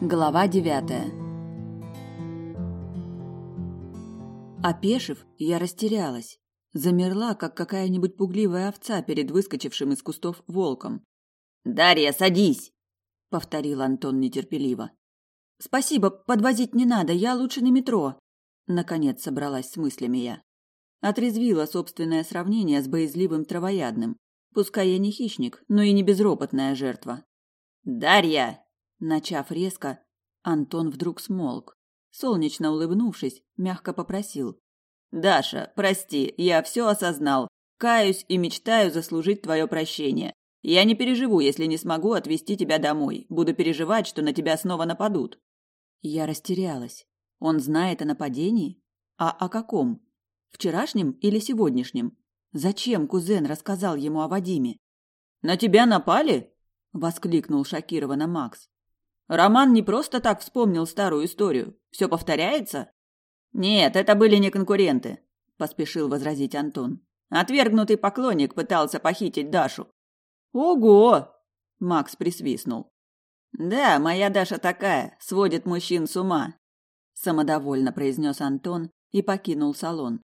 Глава девятая Опешив, я растерялась. Замерла, как какая-нибудь пугливая овца перед выскочившим из кустов волком. «Дарья, садись!» — повторил Антон нетерпеливо. «Спасибо, подвозить не надо, я лучше на метро!» Наконец собралась с мыслями я. Отрезвила собственное сравнение с боязливым травоядным. Пускай я не хищник, но и не безропотная жертва. «Дарья!» Начав резко, Антон вдруг смолк. Солнечно улыбнувшись, мягко попросил. «Даша, прости, я все осознал. Каюсь и мечтаю заслужить твое прощение. Я не переживу, если не смогу отвезти тебя домой. Буду переживать, что на тебя снова нападут». Я растерялась. Он знает о нападении? А о каком? Вчерашнем или сегодняшнем? Зачем кузен рассказал ему о Вадиме? «На тебя напали?» – воскликнул шокированно Макс. Роман не просто так вспомнил старую историю. Все повторяется? Нет, это были не конкуренты, поспешил возразить Антон. Отвергнутый поклонник пытался похитить Дашу. Ого! Макс присвистнул. Да, моя Даша такая, сводит мужчин с ума, самодовольно произнес Антон и покинул салон.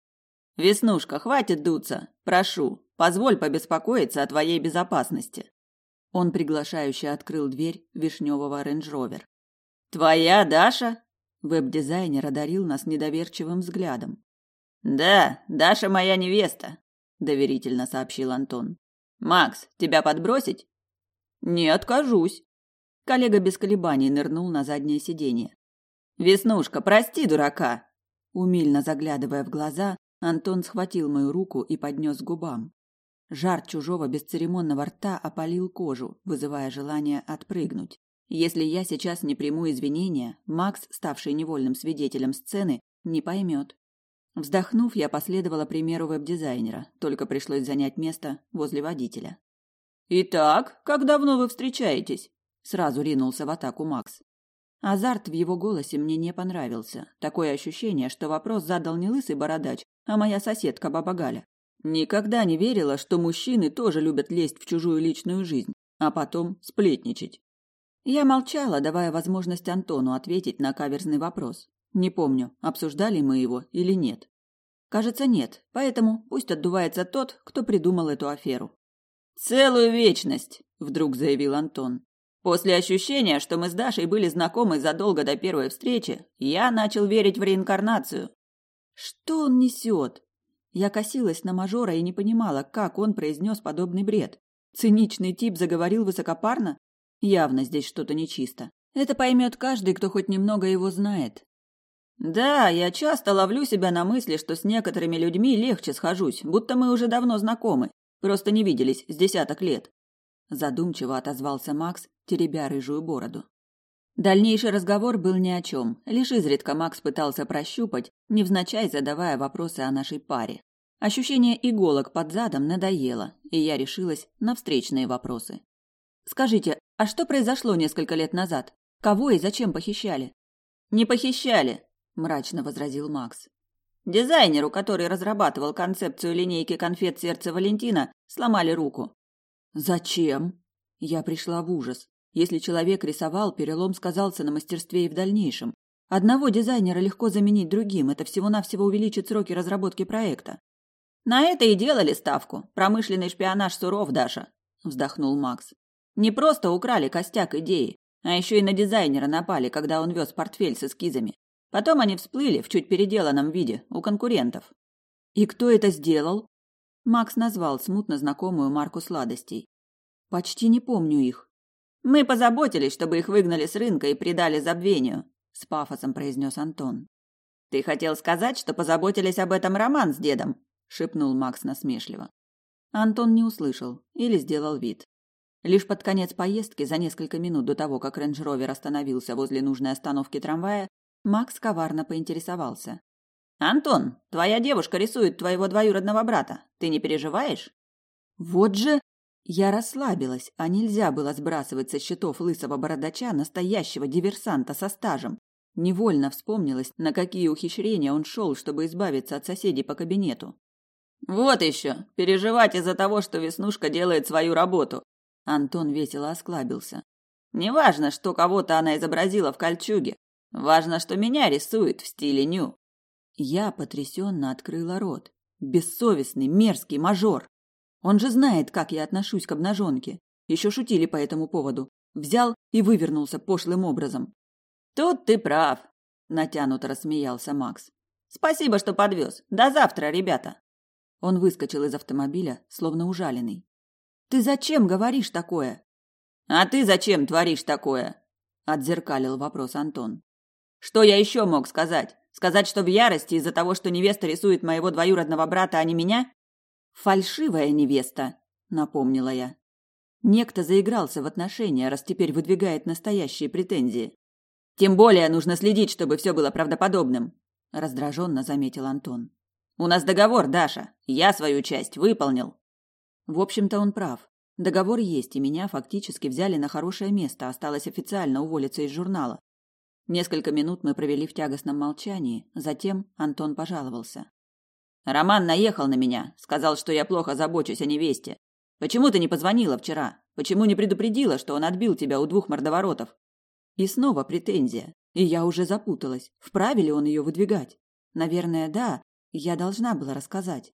Веснушка, хватит дуться, прошу, позволь побеспокоиться о твоей безопасности. Он приглашающе открыл дверь вишневого рейндж-ровер. «Твоя Даша?» Веб-дизайнер одарил нас недоверчивым взглядом. «Да, Даша моя невеста», – доверительно сообщил Антон. «Макс, тебя подбросить?» «Не откажусь». Коллега без колебаний нырнул на заднее сиденье. «Веснушка, прости дурака!» Умильно заглядывая в глаза, Антон схватил мою руку и поднес к губам. Жар чужого бесцеремонного рта опалил кожу, вызывая желание отпрыгнуть. Если я сейчас не приму извинения, Макс, ставший невольным свидетелем сцены, не поймет. Вздохнув, я последовала примеру веб-дизайнера, только пришлось занять место возле водителя. «Итак, как давно вы встречаетесь?» Сразу ринулся в атаку Макс. Азарт в его голосе мне не понравился. Такое ощущение, что вопрос задал не лысый бородач, а моя соседка Баба Галя. Никогда не верила, что мужчины тоже любят лезть в чужую личную жизнь, а потом сплетничать. Я молчала, давая возможность Антону ответить на каверзный вопрос. Не помню, обсуждали мы его или нет. Кажется, нет, поэтому пусть отдувается тот, кто придумал эту аферу. «Целую вечность», — вдруг заявил Антон. «После ощущения, что мы с Дашей были знакомы задолго до первой встречи, я начал верить в реинкарнацию». «Что он несет?» Я косилась на мажора и не понимала, как он произнес подобный бред. Циничный тип заговорил высокопарно? Явно здесь что-то нечисто. Это поймет каждый, кто хоть немного его знает. Да, я часто ловлю себя на мысли, что с некоторыми людьми легче схожусь, будто мы уже давно знакомы, просто не виделись с десяток лет. Задумчиво отозвался Макс, теребя рыжую бороду. Дальнейший разговор был ни о чем. Лишь изредка Макс пытался прощупать, невзначай задавая вопросы о нашей паре. Ощущение иголок под задом надоело, и я решилась на встречные вопросы. «Скажите, а что произошло несколько лет назад? Кого и зачем похищали?» «Не похищали», – мрачно возразил Макс. Дизайнеру, который разрабатывал концепцию линейки конфет сердца Валентина, сломали руку. «Зачем?» Я пришла в ужас. Если человек рисовал, перелом сказался на мастерстве и в дальнейшем. Одного дизайнера легко заменить другим, это всего-навсего увеличит сроки разработки проекта. На это и делали ставку. Промышленный шпионаж суров, Даша, вздохнул Макс. Не просто украли костяк идеи, а еще и на дизайнера напали, когда он вез портфель с эскизами. Потом они всплыли в чуть переделанном виде у конкурентов. И кто это сделал? Макс назвал смутно знакомую марку сладостей. Почти не помню их. Мы позаботились, чтобы их выгнали с рынка и предали забвению, с пафосом произнес Антон. Ты хотел сказать, что позаботились об этом Роман с дедом, шепнул Макс насмешливо. Антон не услышал или сделал вид. Лишь под конец поездки, за несколько минут до того, как рейндж-ровер остановился возле нужной остановки трамвая, Макс коварно поинтересовался: "Антон, твоя девушка рисует твоего двоюродного брата. Ты не переживаешь?" "Вот же я расслабилась, а нельзя было сбрасывать со счетов лысого бородача настоящего диверсанта со стажем. Невольно вспомнилось, на какие ухищрения он шел, чтобы избавиться от соседей по кабинету. «Вот еще! Переживать из-за того, что Веснушка делает свою работу!» Антон весело осклабился. Неважно, что кого-то она изобразила в кольчуге. Важно, что меня рисует в стиле ню. Я потрясенно открыла рот. Бессовестный, мерзкий мажор. Он же знает, как я отношусь к обнаженке. Еще шутили по этому поводу. Взял и вывернулся пошлым образом. Тут ты прав, натянуто рассмеялся Макс. Спасибо, что подвез. До завтра, ребята. Он выскочил из автомобиля, словно ужаленный. Ты зачем говоришь такое? А ты зачем творишь такое? отзеркалил вопрос Антон. Что я еще мог сказать? Сказать, что в ярости из-за того, что невеста рисует моего двоюродного брата, а не меня? Фальшивая невеста, напомнила я. Некто заигрался в отношения, раз теперь выдвигает настоящие претензии. Тем более нужно следить, чтобы все было правдоподобным, раздраженно заметил Антон. У нас договор, Даша. Я свою часть выполнил. В общем-то, он прав. Договор есть, и меня фактически взяли на хорошее место, осталось официально уволиться из журнала. Несколько минут мы провели в тягостном молчании, затем Антон пожаловался. Роман наехал на меня, сказал, что я плохо забочусь о невесте. Почему ты не позвонила вчера? Почему не предупредила, что он отбил тебя у двух мордоворотов? И снова претензия. И я уже запуталась. Вправе ли он ее выдвигать? Наверное, да, я должна была рассказать.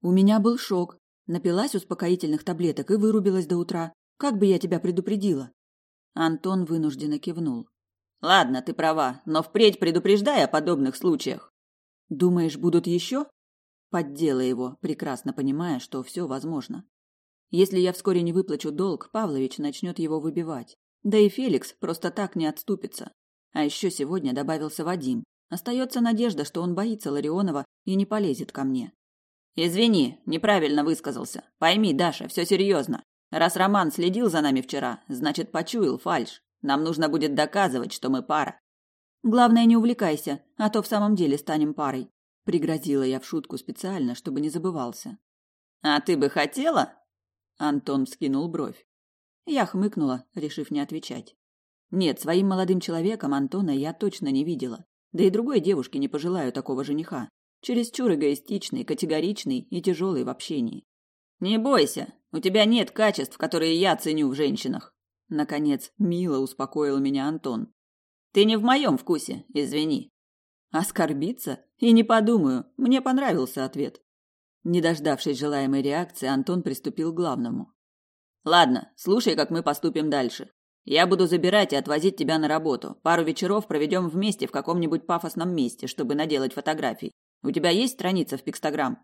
У меня был шок. Напилась успокоительных таблеток и вырубилась до утра. Как бы я тебя предупредила? Антон вынужденно кивнул. Ладно, ты права, но впредь предупреждай о подобных случаях. Думаешь, будут еще? Поддела его, прекрасно понимая, что все возможно. Если я вскоре не выплачу долг, Павлович начнет его выбивать. Да и Феликс просто так не отступится. А еще сегодня добавился Вадим, Остается надежда, что он боится Ларионова и не полезет ко мне. Извини, неправильно высказался. Пойми, Даша, все серьезно. Раз Роман следил за нами вчера, значит, почуял фальш. Нам нужно будет доказывать, что мы пара. Главное, не увлекайся, а то в самом деле станем парой. Пригрозила я в шутку специально, чтобы не забывался. А ты бы хотела? Антон вскинул бровь. Я хмыкнула, решив не отвечать. Нет, своим молодым человеком Антона я точно не видела. Да и другой девушке не пожелаю такого жениха. Чересчур эгоистичный, категоричный и тяжелый в общении. Не бойся, у тебя нет качеств, которые я ценю в женщинах. Наконец, мило успокоил меня Антон. Ты не в моем вкусе, извини. Оскорбиться? И не подумаю, мне понравился ответ. Не дождавшись желаемой реакции, Антон приступил к главному. Ладно, слушай, как мы поступим дальше. Я буду забирать и отвозить тебя на работу. Пару вечеров проведем вместе в каком-нибудь пафосном месте, чтобы наделать фотографий. У тебя есть страница в Пикстаграм?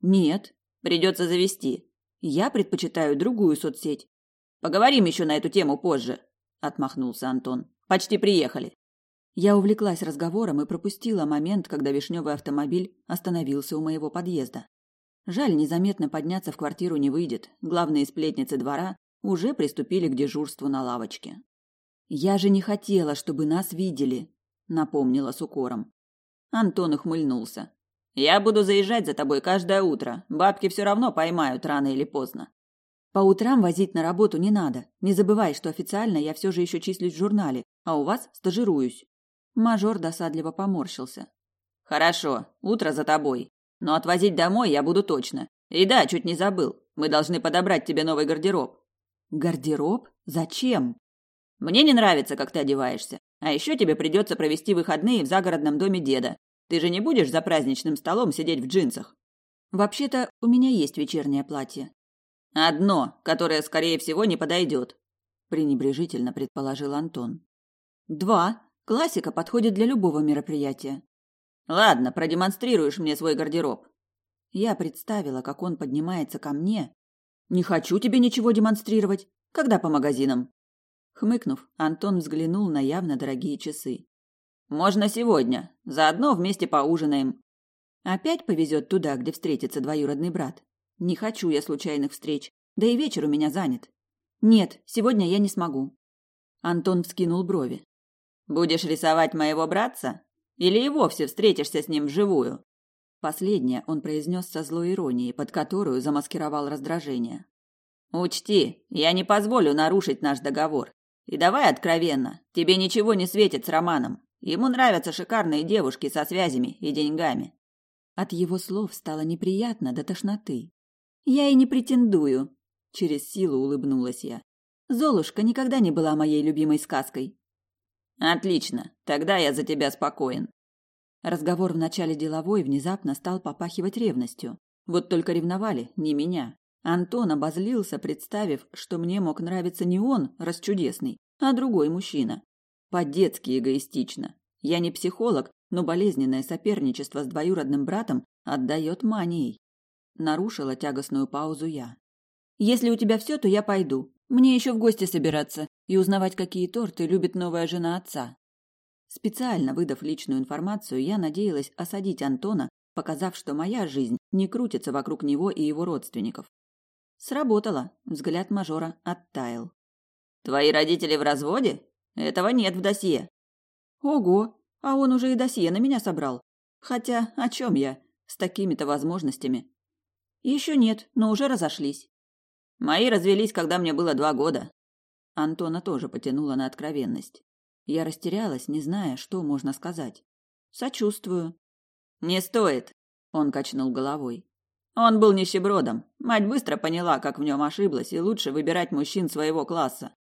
Нет. Придется завести. Я предпочитаю другую соцсеть. Поговорим еще на эту тему позже, отмахнулся Антон. Почти приехали. Я увлеклась разговором и пропустила момент, когда вишневый автомобиль остановился у моего подъезда. Жаль, незаметно подняться в квартиру не выйдет. Главные сплетницы двора уже приступили к дежурству на лавочке. Я же не хотела, чтобы нас видели, напомнила с укором. Антон ухмыльнулся. Я буду заезжать за тобой каждое утро. Бабки все равно поймают рано или поздно. По утрам возить на работу не надо. Не забывай, что официально я все же еще числюсь в журнале, а у вас стажируюсь. Мажор досадливо поморщился. Хорошо, утро за тобой. Но отвозить домой я буду точно. И да, чуть не забыл. Мы должны подобрать тебе новый гардероб. Гардероб? Зачем? Мне не нравится, как ты одеваешься. А еще тебе придется провести выходные в загородном доме деда. Ты же не будешь за праздничным столом сидеть в джинсах. Вообще-то у меня есть вечернее платье. Одно, которое, скорее всего, не подойдет. Пренебрежительно предположил Антон. Два. Классика подходит для любого мероприятия. Ладно, продемонстрируешь мне свой гардероб. Я представила, как он поднимается ко мне не хочу тебе ничего демонстрировать. Когда по магазинам? Хмыкнув, Антон взглянул на явно дорогие часы. Можно сегодня. Заодно вместе поужинаем. Опять повезет туда, где встретится двоюродный брат. Не хочу я случайных встреч. Да и вечер у меня занят. Нет, сегодня я не смогу. Антон вскинул брови. Будешь рисовать моего братца? Или и вовсе встретишься с ним вживую? Последнее он произнес со злой иронией, под которую замаскировал раздражение. Учти, я не позволю нарушить наш договор. И давай откровенно, тебе ничего не светит с Романом. Ему нравятся шикарные девушки со связями и деньгами. От его слов стало неприятно до тошноты. Я и не претендую, через силу улыбнулась я. Золушка никогда не была моей любимой сказкой. Отлично, тогда я за тебя спокоен. Разговор в начале деловой внезапно стал попахивать ревностью. Вот только ревновали не меня. Антон обозлился, представив, что мне мог нравиться не он, расчудесный, а другой мужчина. По-детски эгоистично. Я не психолог, но болезненное соперничество с двоюродным братом отдает манией. Нарушила тягостную паузу я. Если у тебя все, то я пойду. Мне еще в гости собираться и узнавать, какие торты любит новая жена отца. Специально выдав личную информацию, я надеялась осадить Антона, показав, что моя жизнь не крутится вокруг него и его родственников. Сработало. Взгляд мажора оттаял. Твои родители в разводе? Этого нет в досье. Ого, а он уже и досье на меня собрал. Хотя, о чем я? С такими-то возможностями. Еще нет, но уже разошлись. Мои развелись, когда мне было два года. Антона тоже потянула на откровенность. Я растерялась, не зная, что можно сказать. Сочувствую. Не стоит, он качнул головой. Он был нищебродом. Мать быстро поняла, как в нем ошиблась, и лучше выбирать мужчин своего класса.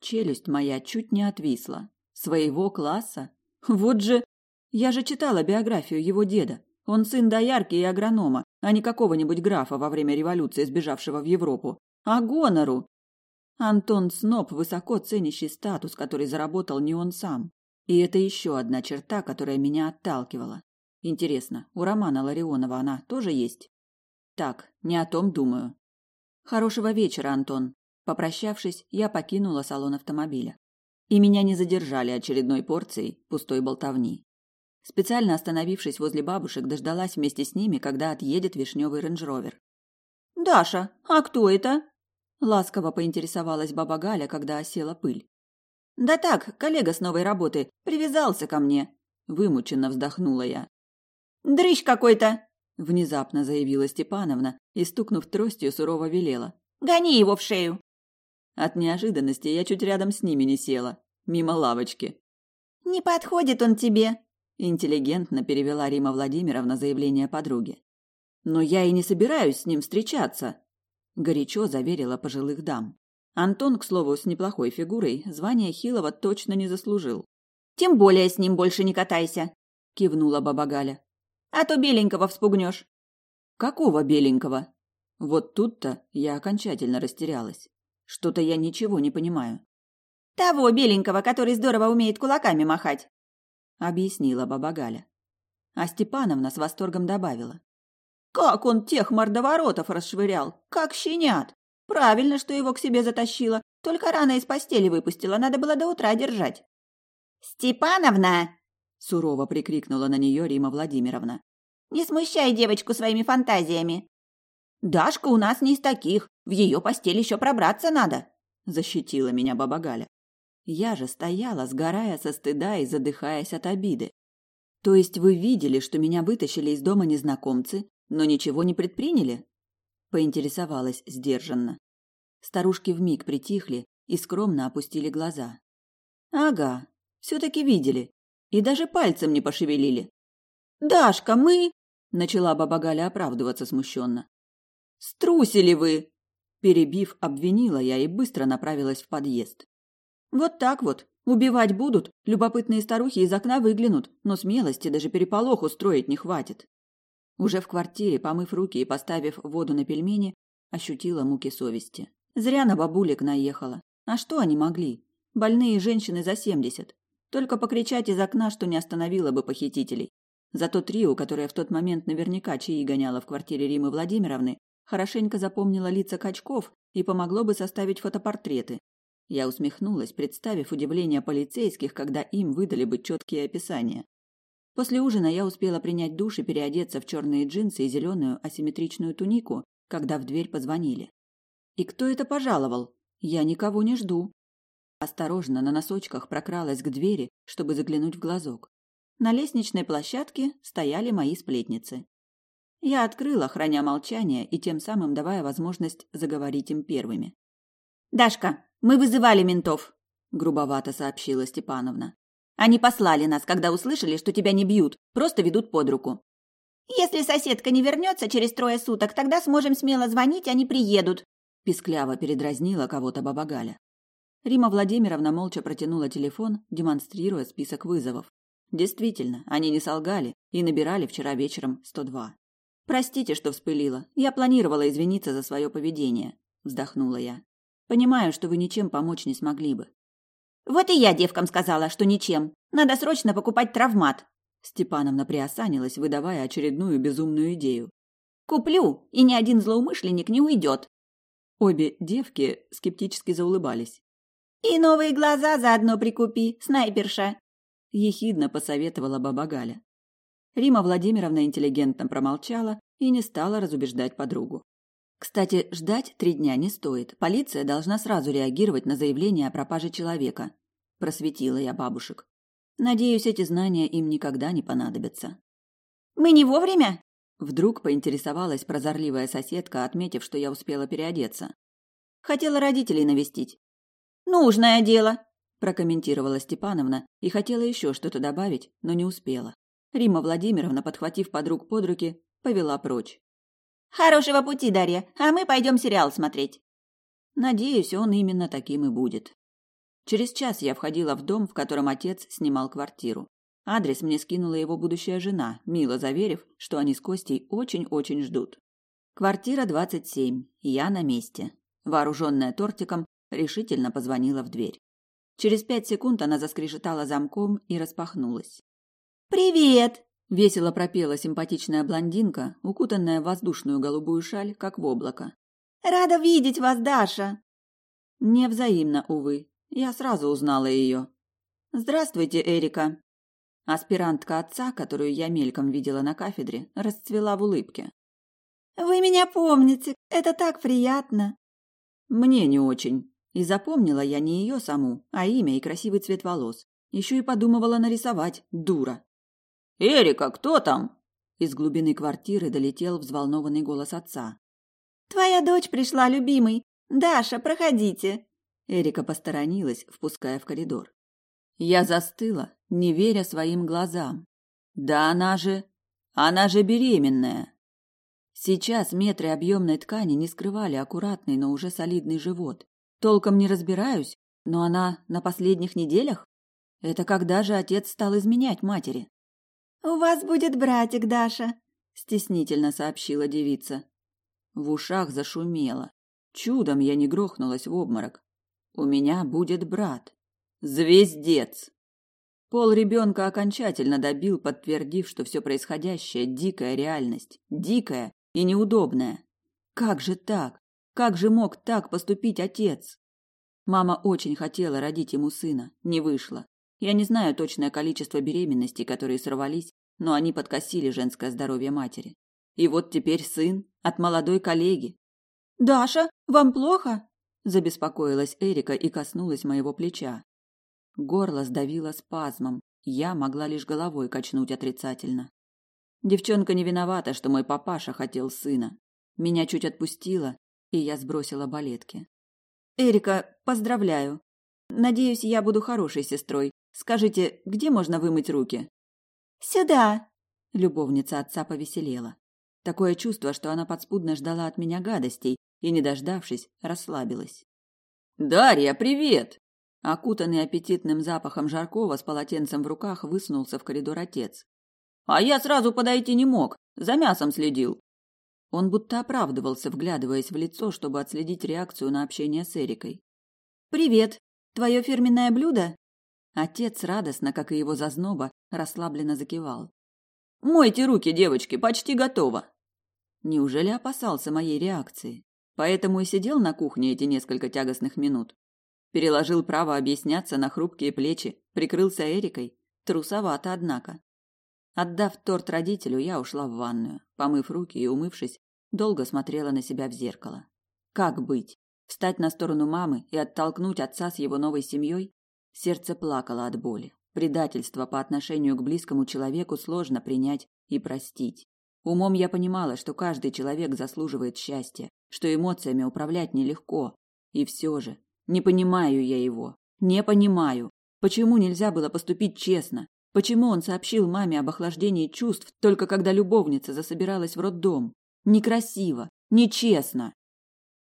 Челюсть моя чуть не отвисла. Своего класса? Вот же... Я же читала биографию его деда. Он сын доярки и агронома, а не какого-нибудь графа во время революции, сбежавшего в Европу. А гонору! Антон Сноб высоко ценящий статус, который заработал не он сам. И это еще одна черта, которая меня отталкивала. Интересно, у Романа Ларионова она тоже есть? Так, не о том думаю. Хорошего вечера, Антон. Попрощавшись, я покинула салон автомобиля. И меня не задержали очередной порцией пустой болтовни. Специально остановившись возле бабушек, дождалась вместе с ними, когда отъедет вишневый рейндж-ровер. «Даша, а кто это?» Ласково поинтересовалась баба Галя, когда осела пыль. «Да так, коллега с новой работы, привязался ко мне», – вымученно вздохнула я. «Дрыщ какой-то!» – внезапно заявила Степановна и, стукнув тростью, сурово велела. «Гони его в шею!» От неожиданности я чуть рядом с ними не села, мимо лавочки. «Не подходит он тебе», – интеллигентно перевела Рима Владимировна заявление подруги. «Но я и не собираюсь с ним встречаться», – горячо заверила пожилых дам. Антон, к слову, с неплохой фигурой, звание Хилова точно не заслужил. «Тем более с ним больше не катайся», – кивнула баба Галя. «А то беленького вспугнешь». «Какого беленького?» Вот тут-то я окончательно растерялась. Что-то я ничего не понимаю. Того беленького, который здорово умеет кулаками махать, объяснила баба Галя. А Степановна с восторгом добавила: Как он тех мордоворотов расшвырял, как щенят. Правильно, что его к себе затащила, только рано из постели выпустила, надо было до утра держать. Степановна, сурово прикрикнула на нее Рима Владимировна. Не смущай девочку своими фантазиями. Дашка у нас не из таких, в ее постель еще пробраться надо, защитила меня баба Галя. Я же стояла, сгорая со стыда и задыхаясь от обиды. То есть вы видели, что меня вытащили из дома незнакомцы, но ничего не предприняли? Поинтересовалась сдержанно. Старушки вмиг притихли и скромно опустили глаза. Ага, все-таки видели. И даже пальцем не пошевелили. «Дашка, мы...» — начала баба Галя оправдываться смущенно. Струсили вы!» Перебив, обвинила я и быстро направилась в подъезд. Вот так вот. Убивать будут, любопытные старухи из окна выглянут, но смелости даже переполох устроить не хватит. Уже в квартире, помыв руки и поставив воду на пельмени, ощутила муки совести. Зря на бабулек наехала. А что они могли? Больные женщины за семьдесят. Только покричать из окна, что не остановило бы похитителей. Зато трио, которое в тот момент наверняка чаи гоняло в квартире Римы Владимировны, хорошенько запомнила лица качков и помогло бы составить фотопортреты. Я усмехнулась, представив удивление полицейских, когда им выдали бы четкие описания. После ужина я успела принять душ и переодеться в черные джинсы и зеленую асимметричную тунику, когда в дверь позвонили. И кто это пожаловал? Я никого не жду. Осторожно на носочках прокралась к двери, чтобы заглянуть в глазок. На лестничной площадке стояли мои сплетницы. Я открыла, храня молчание и тем самым давая возможность заговорить им первыми. «Дашка, мы вызывали ментов», – грубовато сообщила Степановна. «Они послали нас, когда услышали, что тебя не бьют, просто ведут под руку». «Если соседка не вернется через трое суток, тогда сможем смело звонить, они приедут», – пискляво передразнила кого-то баба Галя. Рима Владимировна молча протянула телефон, демонстрируя список вызовов. Действительно, они не солгали и набирали вчера вечером 102. Простите, что вспылила. Я планировала извиниться за свое поведение, вздохнула я. Понимаю, что вы ничем помочь не смогли бы. Вот и я девкам сказала, что ничем. Надо срочно покупать травмат. Степановна приосанилась, выдавая очередную безумную идею. Куплю, и ни один злоумышленник не уйдет. Обе девки скептически заулыбались. И новые глаза заодно прикупи, снайперша, ехидно посоветовала баба Галя. Рима Владимировна интеллигентно промолчала и не стала разубеждать подругу. Кстати, ждать три дня не стоит. Полиция должна сразу реагировать на заявление о пропаже человека. Просветила я бабушек. Надеюсь, эти знания им никогда не понадобятся. Мы не вовремя? Вдруг поинтересовалась прозорливая соседка, отметив, что я успела переодеться. Хотела родителей навестить. Нужное дело, прокомментировала Степановна и хотела еще что-то добавить, но не успела. Рима Владимировна, подхватив подруг под руки, повела прочь. Хорошего пути, Дарья, а мы пойдем сериал смотреть. Надеюсь, он именно таким и будет. Через час я входила в дом, в котором отец снимал квартиру. Адрес мне скинула его будущая жена, мило заверив, что они с Костей очень-очень ждут. Квартира 27, я на месте. Вооруженная тортиком, решительно позвонила в дверь. Через пять секунд она заскрежетала замком и распахнулась. «Привет!» – весело пропела симпатичная блондинка, укутанная в воздушную голубую шаль, как в облако. «Рада видеть вас, Даша!» Невзаимно, увы. Я сразу узнала ее. «Здравствуйте, Эрика!» Аспирантка отца, которую я мельком видела на кафедре, расцвела в улыбке. «Вы меня помните, это так приятно!» «Мне не очень. И запомнила я не ее саму, а имя и красивый цвет волос. Еще и подумывала нарисовать, дура!» «Эрика, кто там?» Из глубины квартиры долетел взволнованный голос отца. «Твоя дочь пришла, любимый. Даша, проходите». Эрика посторонилась, впуская в коридор. Я застыла, не веря своим глазам. Да она же... Она же беременная. Сейчас метры объемной ткани не скрывали аккуратный, но уже солидный живот. Толком не разбираюсь, но она на последних неделях? Это когда же отец стал изменять матери? «У вас будет братик, Даша», — стеснительно сообщила девица. В ушах зашумело. Чудом я не грохнулась в обморок. У меня будет брат. Звездец! Пол ребенка окончательно добил, подтвердив, что все происходящее – дикая реальность. Дикая и неудобная. Как же так? Как же мог так поступить отец? Мама очень хотела родить ему сына. Не вышло. Я не знаю точное количество беременностей, которые сорвались, но они подкосили женское здоровье матери. И вот теперь сын от молодой коллеги. «Даша, вам плохо?» – забеспокоилась Эрика и коснулась моего плеча. Горло сдавило спазмом, я могла лишь головой качнуть отрицательно. Девчонка не виновата, что мой папаша хотел сына. Меня чуть отпустило, и я сбросила балетки. «Эрика, поздравляю. Надеюсь, я буду хорошей сестрой. Скажите, где можно вымыть руки? Сюда. Любовница отца повеселела. Такое чувство, что она подспудно ждала от меня гадостей и, не дождавшись, расслабилась. Дарья, привет! Окутанный аппетитным запахом жаркого с полотенцем в руках высунулся в коридор отец. А я сразу подойти не мог, за мясом следил. Он будто оправдывался, вглядываясь в лицо, чтобы отследить реакцию на общение с Эрикой. Привет. Твое фирменное блюдо? Отец радостно, как и его зазноба, расслабленно закивал. «Мойте руки, девочки, почти готово!» Неужели опасался моей реакции? Поэтому и сидел на кухне эти несколько тягостных минут. Переложил право объясняться на хрупкие плечи, прикрылся Эрикой. Трусовато, однако. Отдав торт родителю, я ушла в ванную. Помыв руки и умывшись, долго смотрела на себя в зеркало. Как быть? Встать на сторону мамы и оттолкнуть отца с его новой семьей? Сердце плакало от боли. Предательство по отношению к близкому человеку сложно принять и простить. Умом я понимала, что каждый человек заслуживает счастья, что эмоциями управлять нелегко. И все же, не понимаю я его. Не понимаю. Почему нельзя было поступить честно? Почему он сообщил маме об охлаждении чувств только когда любовница засобиралась в роддом? Некрасиво, нечестно.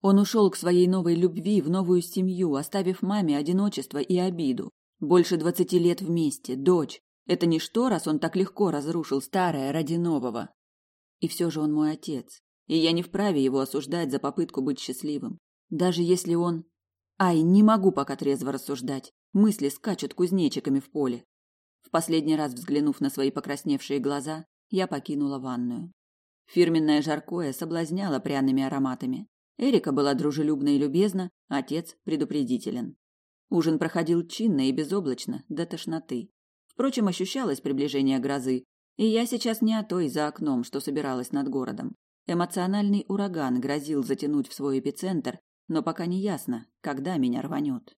Он ушел к своей новой любви, в новую семью, оставив маме одиночество и обиду. Больше двадцати лет вместе, дочь. Это ничто, раз он так легко разрушил старое ради нового. И все же он мой отец, и я не вправе его осуждать за попытку быть счастливым. Даже если он... Ай, не могу пока трезво рассуждать. Мысли скачут кузнечиками в поле. В последний раз взглянув на свои покрасневшие глаза, я покинула ванную. Фирменное жаркое соблазняло пряными ароматами. Эрика была дружелюбна и любезна, отец предупредителен. Ужин проходил чинно и безоблачно, до тошноты. Впрочем, ощущалось приближение грозы, и я сейчас не о той за окном, что собиралась над городом. Эмоциональный ураган грозил затянуть в свой эпицентр, но пока не ясно, когда меня рванет.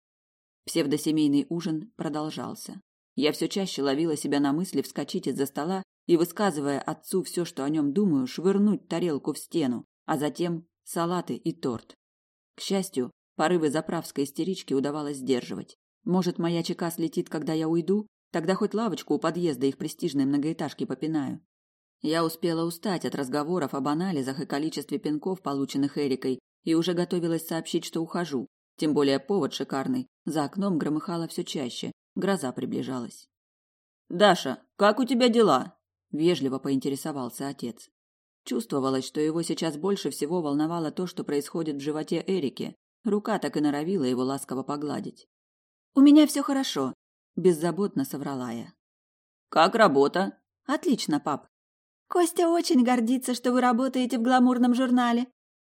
Псевдосемейный ужин продолжался. Я все чаще ловила себя на мысли вскочить из-за стола и, высказывая отцу все, что о нем думаю, швырнуть тарелку в стену, а затем салаты и торт. К счастью, порывы заправской истерички удавалось сдерживать. Может, моя чека слетит, когда я уйду? Тогда хоть лавочку у подъезда их престижной многоэтажки попинаю. Я успела устать от разговоров об анализах и количестве пинков, полученных Эрикой, и уже готовилась сообщить, что ухожу. Тем более повод шикарный. За окном громыхало все чаще. Гроза приближалась. «Даша, как у тебя дела?» вежливо поинтересовался отец. Чувствовалось, что его сейчас больше всего волновало то, что происходит в животе Эрики. Рука так и норовила его ласково погладить. У меня все хорошо, беззаботно соврала я. Как работа? Отлично, пап. Костя очень гордится, что вы работаете в гламурном журнале.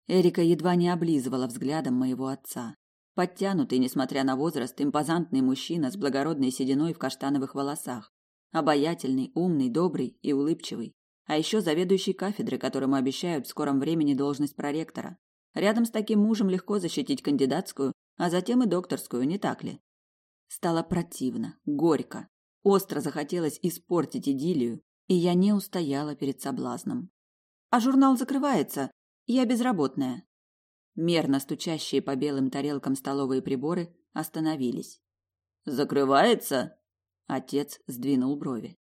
Эрика едва не облизывала взглядом моего отца. Подтянутый, несмотря на возраст, импозантный мужчина с благородной сединой в каштановых волосах. Обаятельный, умный, добрый и улыбчивый. А еще заведующий кафедры, которому обещают в скором времени должность проректора. Рядом с таким мужем легко защитить кандидатскую, а затем и докторскую, не так ли? Стало противно, горько. Остро захотелось испортить идиллию, и я не устояла перед соблазном. А журнал закрывается. Я безработная. Мерно стучащие по белым тарелкам столовые приборы остановились. Закрывается? Отец сдвинул брови.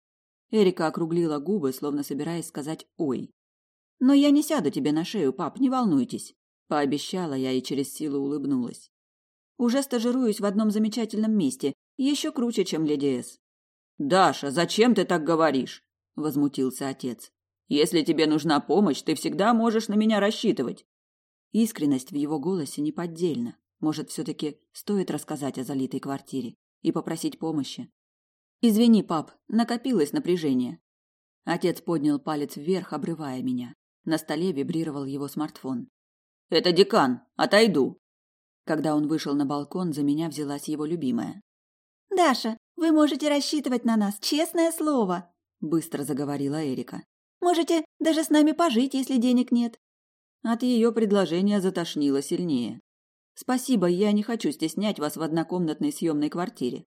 Эрика округлила губы, словно собираясь сказать «Ой». «Но я не сяду тебе на шею, пап, не волнуйтесь», – пообещала я и через силу улыбнулась. «Уже стажируюсь в одном замечательном месте, еще круче, чем Леди С». «Даша, зачем ты так говоришь?» – возмутился отец. «Если тебе нужна помощь, ты всегда можешь на меня рассчитывать». Искренность в его голосе неподдельна. Может, все-таки стоит рассказать о залитой квартире и попросить помощи. Извини, пап, накопилось напряжение. Отец поднял палец вверх, обрывая меня. На столе вибрировал его смартфон. Это декан, отойду. Когда он вышел на балкон, за меня взялась его любимая. Даша, вы можете рассчитывать на нас, честное слово, быстро заговорила Эрика. Можете даже с нами пожить, если денег нет. От ее предложения затошнило сильнее. Спасибо, я не хочу стеснять вас в однокомнатной съемной квартире.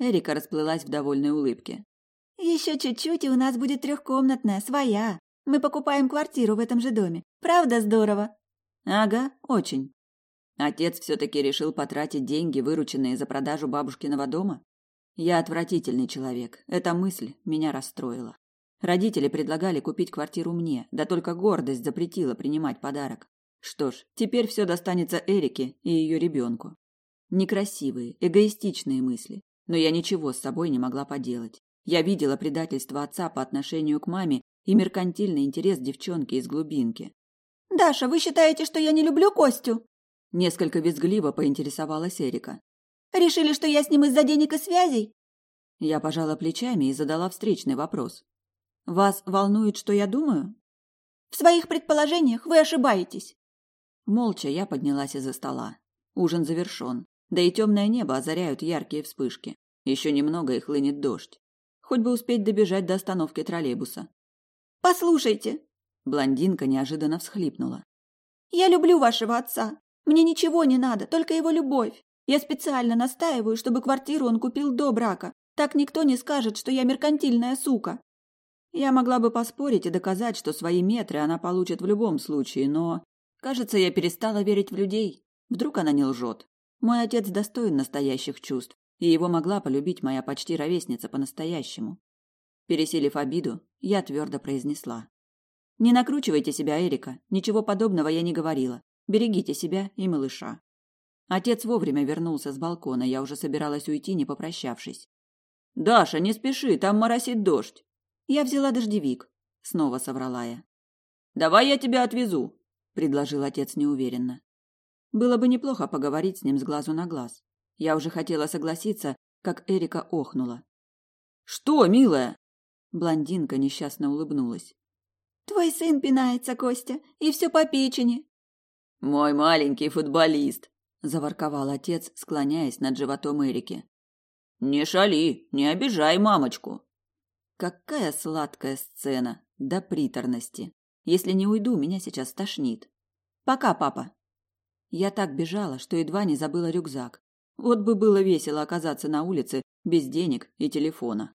Эрика расплылась в довольной улыбке. Еще чуть-чуть, и у нас будет трехкомнатная, своя. Мы покупаем квартиру в этом же доме. Правда здорово? Ага, очень. Отец все-таки решил потратить деньги, вырученные за продажу бабушкиного дома? Я отвратительный человек. Эта мысль меня расстроила. Родители предлагали купить квартиру мне, да только гордость запретила принимать подарок. Что ж, теперь все достанется Эрике и ее ребенку. Некрасивые, эгоистичные мысли но я ничего с собой не могла поделать. Я видела предательство отца по отношению к маме и меркантильный интерес девчонки из глубинки. «Даша, вы считаете, что я не люблю Костю?» Несколько визгливо поинтересовалась Эрика. «Решили, что я с ним из-за денег и связей?» Я пожала плечами и задала встречный вопрос. «Вас волнует, что я думаю?» «В своих предположениях вы ошибаетесь». Молча я поднялась из-за стола. Ужин завершен, да и темное небо озаряют яркие вспышки. Еще немного и хлынет дождь. Хоть бы успеть добежать до остановки троллейбуса. «Послушайте!» Блондинка неожиданно всхлипнула. «Я люблю вашего отца. Мне ничего не надо, только его любовь. Я специально настаиваю, чтобы квартиру он купил до брака. Так никто не скажет, что я меркантильная сука». Я могла бы поспорить и доказать, что свои метры она получит в любом случае, но... Кажется, я перестала верить в людей. Вдруг она не лжет. Мой отец достоин настоящих чувств, и его могла полюбить моя почти ровесница по-настоящему. Пересилив обиду, я твердо произнесла. «Не накручивайте себя, Эрика. Ничего подобного я не говорила. Берегите себя и малыша. Отец вовремя вернулся с балкона, я уже собиралась уйти, не попрощавшись. «Даша, не спеши, там моросит дождь». «Я взяла дождевик», — снова соврала я. «Давай я тебя отвезу», — предложил отец неуверенно. Было бы неплохо поговорить с ним с глазу на глаз. Я уже хотела согласиться, как Эрика охнула. «Что, милая?» Блондинка несчастно улыбнулась. «Твой сын пинается, Костя, и все по печени». «Мой маленький футболист», – заворковал отец, склоняясь над животом Эрики. «Не шали, не обижай мамочку». Какая сладкая сцена, до приторности. Если не уйду, меня сейчас тошнит. Пока, папа. Я так бежала, что едва не забыла рюкзак. Вот бы было весело оказаться на улице без денег и телефона.